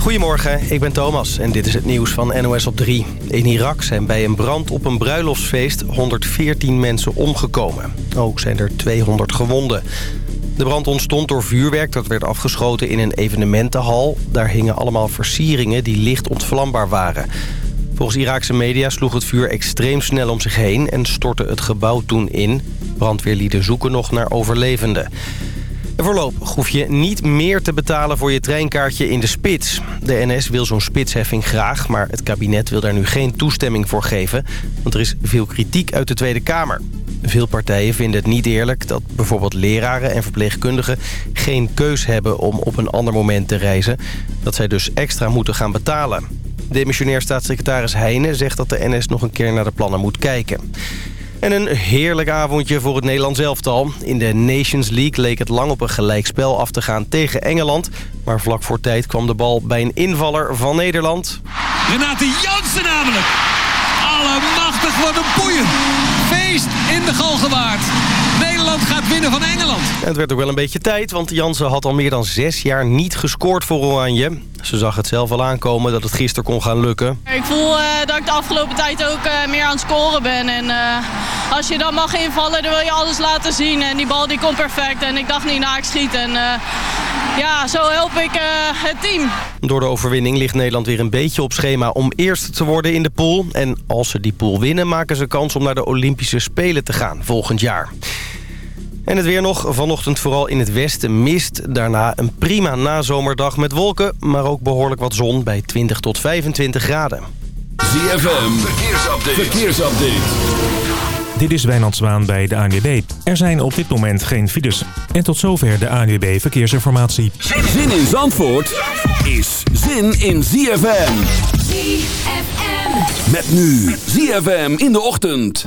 Goedemorgen, ik ben Thomas en dit is het nieuws van NOS op 3. In Irak zijn bij een brand op een bruiloftsfeest 114 mensen omgekomen. Ook zijn er 200 gewonden. De brand ontstond door vuurwerk dat werd afgeschoten in een evenementenhal. Daar hingen allemaal versieringen die licht ontvlambaar waren. Volgens Iraakse media sloeg het vuur extreem snel om zich heen... en stortte het gebouw toen in. Brandweerlieden zoeken nog naar overlevenden. En voorlopig hoef je niet meer te betalen voor je treinkaartje in de spits. De NS wil zo'n spitsheffing graag, maar het kabinet wil daar nu geen toestemming voor geven. Want er is veel kritiek uit de Tweede Kamer. Veel partijen vinden het niet eerlijk dat bijvoorbeeld leraren en verpleegkundigen... geen keus hebben om op een ander moment te reizen. Dat zij dus extra moeten gaan betalen. Demissionair staatssecretaris Heijnen zegt dat de NS nog een keer naar de plannen moet kijken. En een heerlijk avondje voor het Nederlands elftal. In de Nations League leek het lang op een gelijkspel af te gaan tegen Engeland. Maar vlak voor tijd kwam de bal bij een invaller van Nederland. Renate Jansen namelijk. Allemachtig, wat een boeien. Feest in de Galgenwaard. Winnen van Engeland. Het werd ook wel een beetje tijd, want Jansen had al meer dan zes jaar niet gescoord voor Oranje. Ze zag het zelf al aankomen dat het gisteren kon gaan lukken. Ik voel uh, dat ik de afgelopen tijd ook uh, meer aan het scoren ben. En uh, als je dan mag invallen, dan wil je alles laten zien. En die bal die komt perfect. En ik dacht niet, na ik schiet. En ja, zo help ik het team. Door de overwinning ligt Nederland weer een beetje op schema om eerst te worden in de pool. En als ze die pool winnen, maken ze kans om naar de Olympische Spelen te gaan volgend jaar. En het weer nog. Vanochtend vooral in het westen mist. Daarna een prima nazomerdag met wolken, maar ook behoorlijk wat zon bij 20 tot 25 graden. ZFM, verkeersupdate. verkeersupdate. Dit is Wijnand Zwaan bij de ANWB. Er zijn op dit moment geen files. En tot zover de ANWB Verkeersinformatie. Zin in Zandvoort is zin in ZFM. ZFM. Met nu ZFM in de ochtend.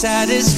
satisfied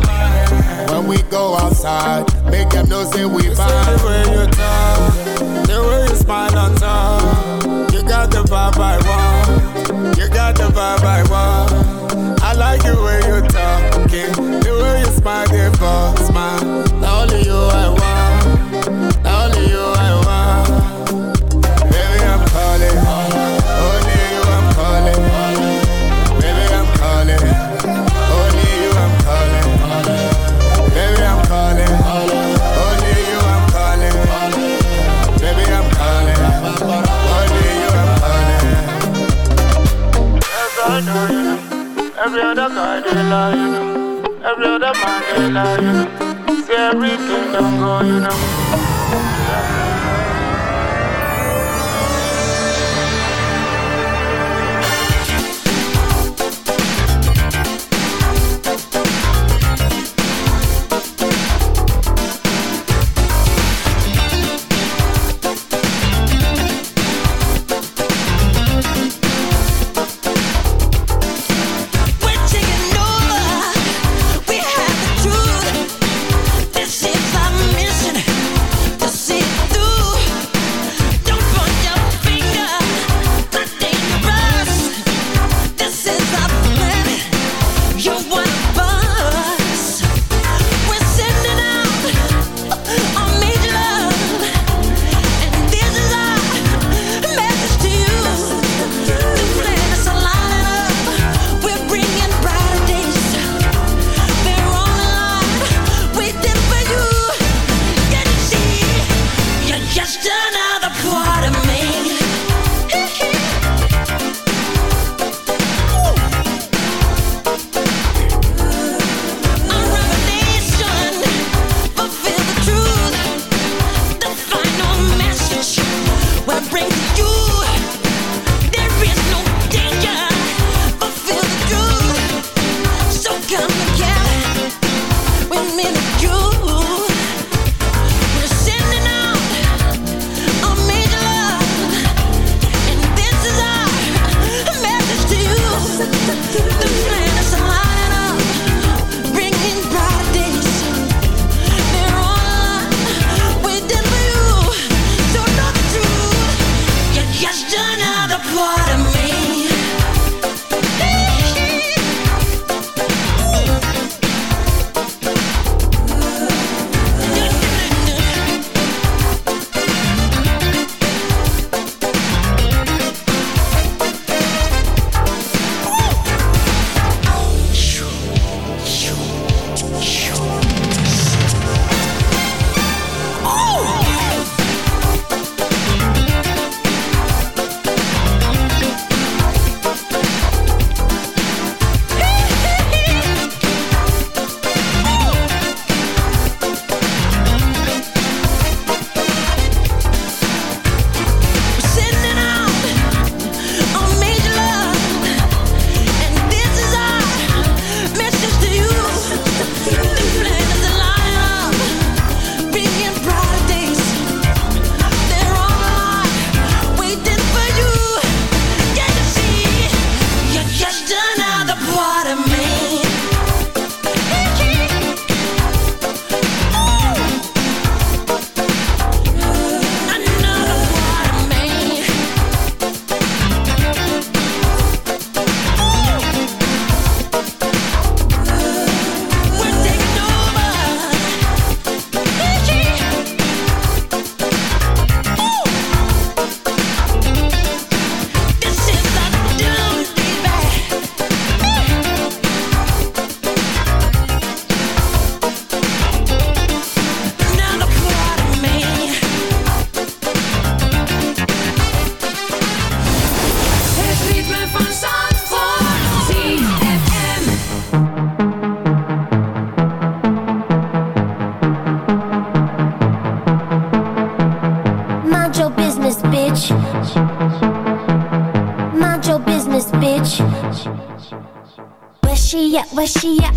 we go outside, make them know say we bang. The way you talk, the way you smile on top, you got the vibe I want. You got the vibe I want. I like the way you talking, the way you smile, the false Every other guy they lie, you know. Every other man they lie, you know. See everything don't go, you know.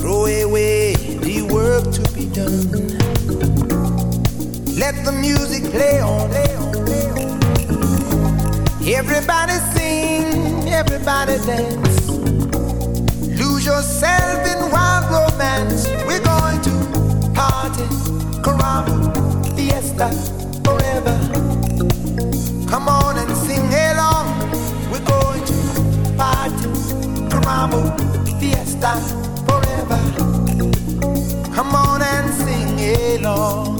Throw away the work to be done. Let the music play on. Everybody sing, everybody dance. Lose yourself in wild romance. We're going to party, caramba, fiesta forever. Come on and sing along. We're going to party, fiesta forever. Come on and sing along.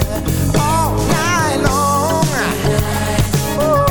oh.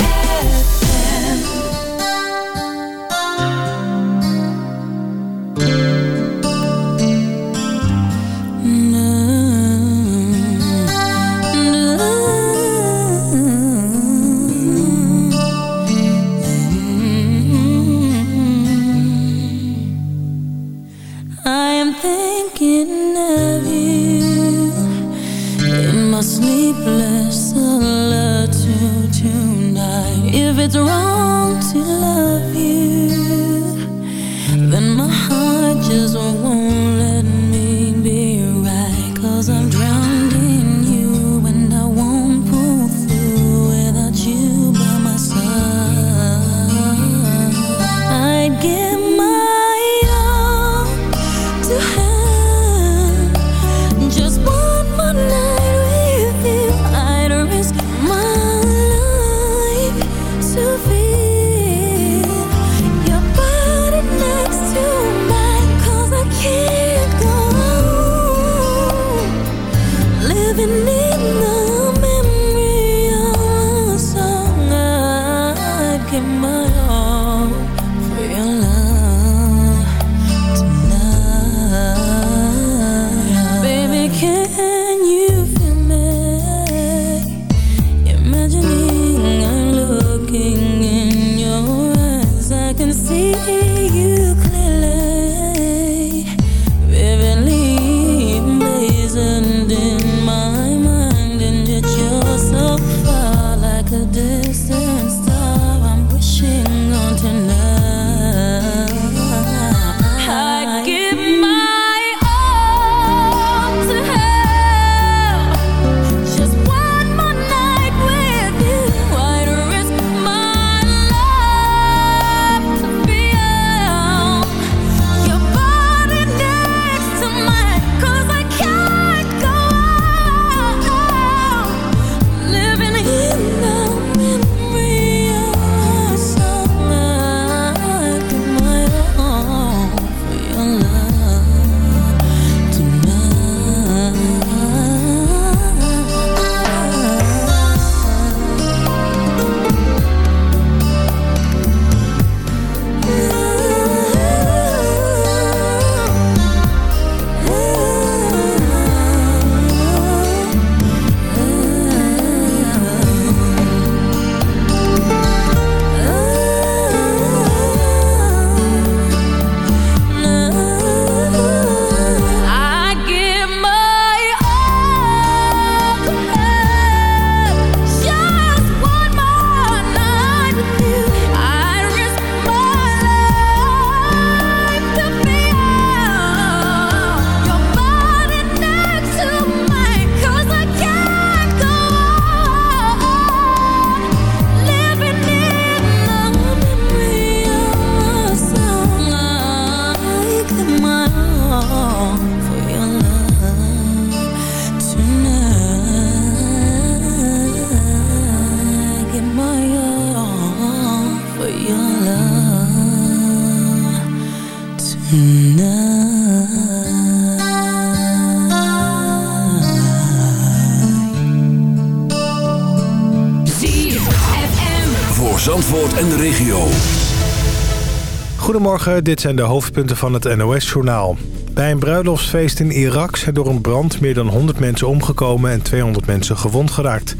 Dit zijn de hoofdpunten van het NOS-journaal. Bij een bruiloftsfeest in Irak zijn door een brand meer dan 100 mensen omgekomen en 200 mensen gewond geraakt.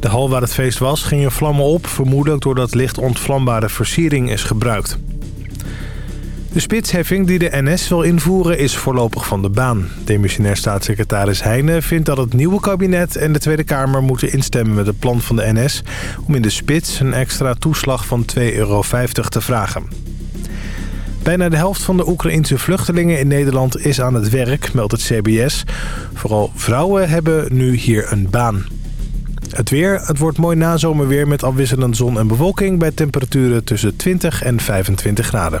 De hal waar het feest was ging in vlammen op, vermoedelijk doordat licht ontvlambare versiering is gebruikt. De spitsheffing die de NS wil invoeren is voorlopig van de baan. Demissionair staatssecretaris Heijnen vindt dat het nieuwe kabinet en de Tweede Kamer moeten instemmen met het plan van de NS... om in de spits een extra toeslag van 2,50 euro te vragen. Bijna de helft van de Oekraïnse vluchtelingen in Nederland is aan het werk, meldt het CBS. Vooral vrouwen hebben nu hier een baan. Het weer. Het wordt mooi nazomerweer met afwisselend zon en bewolking... bij temperaturen tussen 20 en 25 graden.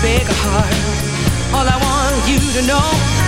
She All I want you to the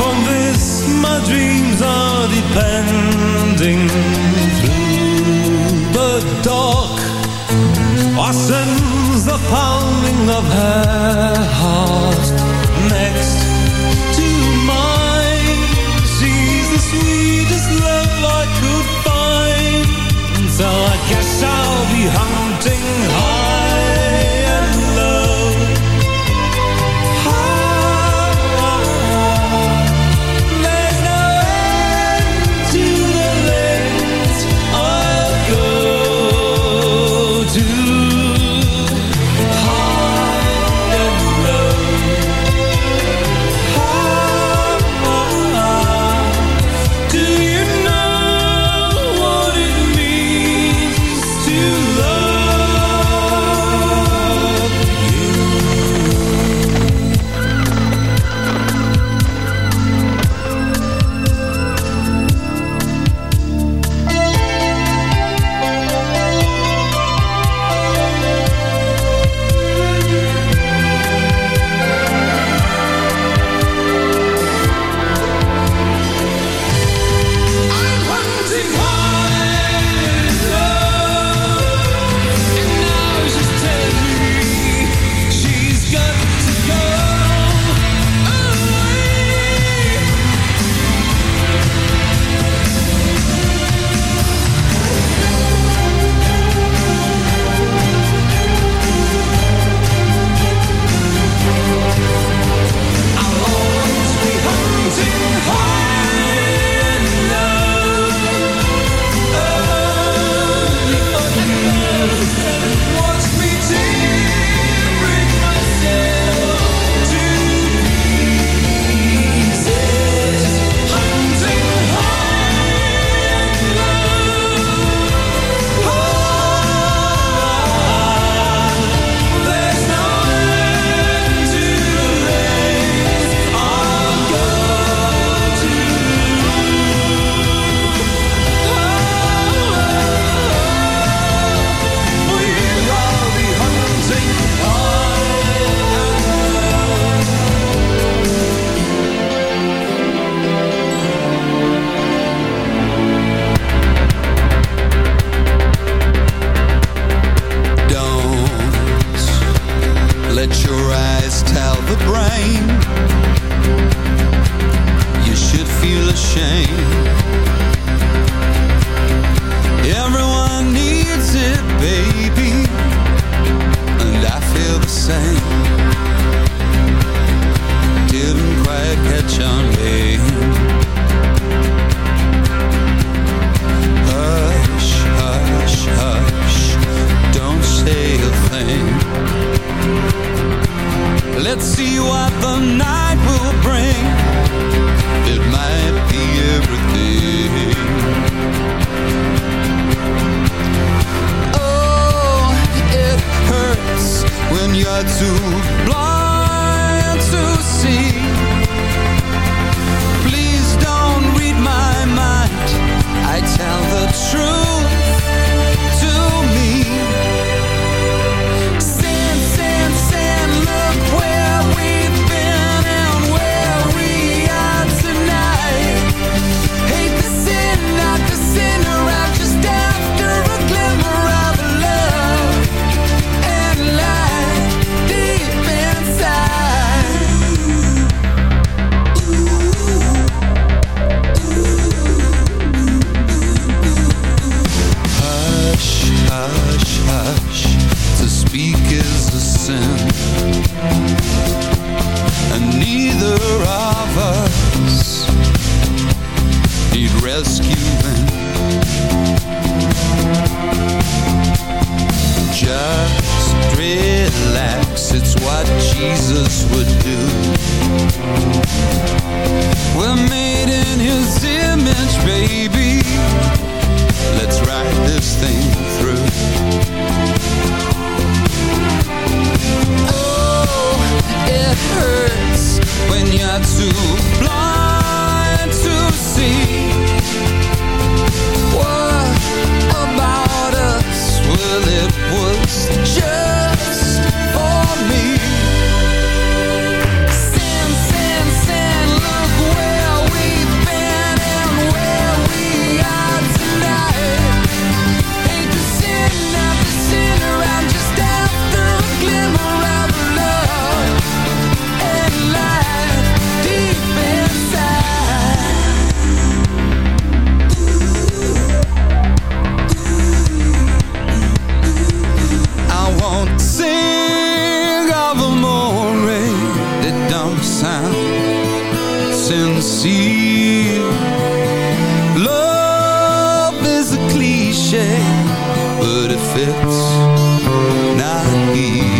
Upon this, my dreams are depending. Through the dark, sense the pounding of her heart. But it fits not here.